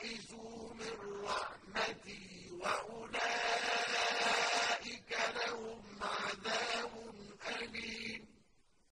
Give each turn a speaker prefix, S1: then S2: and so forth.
S1: تَيْئِسُوا مِن رَّحْمَتِي